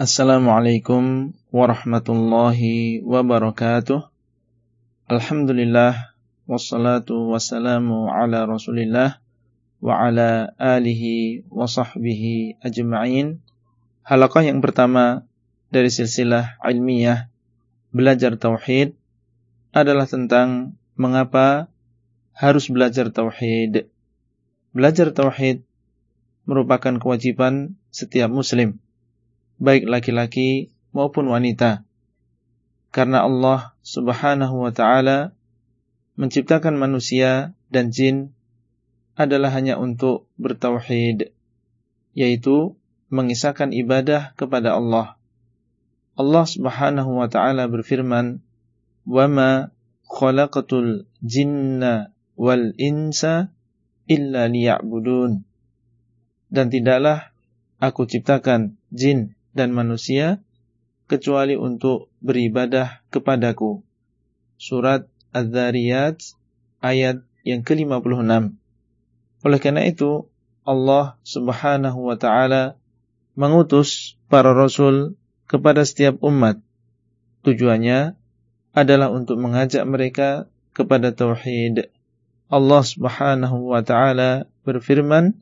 Assalamualaikum warahmatullahi wabarakatuh. Alhamdulillah wassalatu wassalamu ala Rasulillah wa ala alihi wa sahbihi ajma'in. Halaqah yang pertama dari silsilah ilmiah belajar tauhid adalah tentang mengapa harus belajar tauhid. Belajar tauhid merupakan kewajiban setiap muslim baik laki-laki maupun wanita. Karena Allah Subhanahu wa taala menciptakan manusia dan jin adalah hanya untuk bertauhid, yaitu mengisahkan ibadah kepada Allah. Allah Subhanahu wa taala berfirman, "Wa ma khalaqatul jinna wal insa illa liya'budun." Dan tidaklah aku ciptakan jin dan manusia kecuali untuk beribadah kepadaku. Surat Az-Zariyat ayat yang ke-56. Oleh karena itu, Allah Subhanahu wa taala mengutus para rasul kepada setiap umat. Tujuannya adalah untuk mengajak mereka kepada tauhid. Allah Subhanahu wa taala berfirman,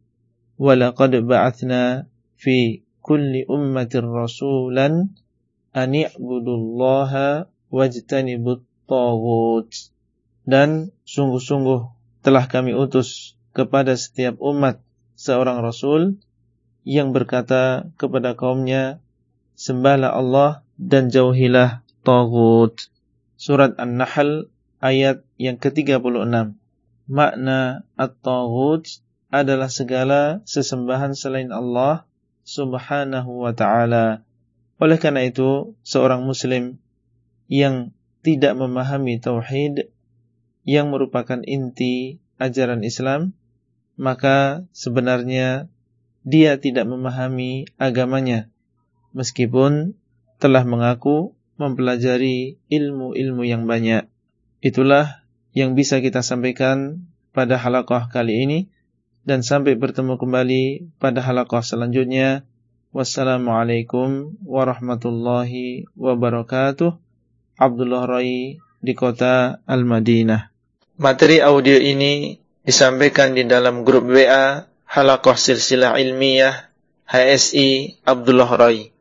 "Wa laqad ba'atsna fi kulli ummatin rasulan an i'budullaha wajtanibut taghut dan sungguh-sungguh telah kami utus kepada setiap umat seorang rasul yang berkata kepada kaumnya sembahlah Allah dan jauhilah taghut surat An-Nahl ayat yang ke-36. Makna at-taghut adalah segala sesembahan selain Allah subhanahu wa ta'ala. Oleh karena itu, seorang muslim yang tidak memahami tauhid yang merupakan inti ajaran Islam, maka sebenarnya dia tidak memahami agamanya meskipun telah mengaku mempelajari ilmu-ilmu yang banyak. Itulah yang bisa kita sampaikan pada halaqah kali ini dan sampai bertemu kembali pada halaqah selanjutnya. Wassalamualaikum warahmatullahi wabarakatuh. Abdullah Rai di kota Al-Madinah. Materi audio ini disampaikan di dalam grup WA Halaqah Silsilah Ilmiah HSI Abdullah Rai.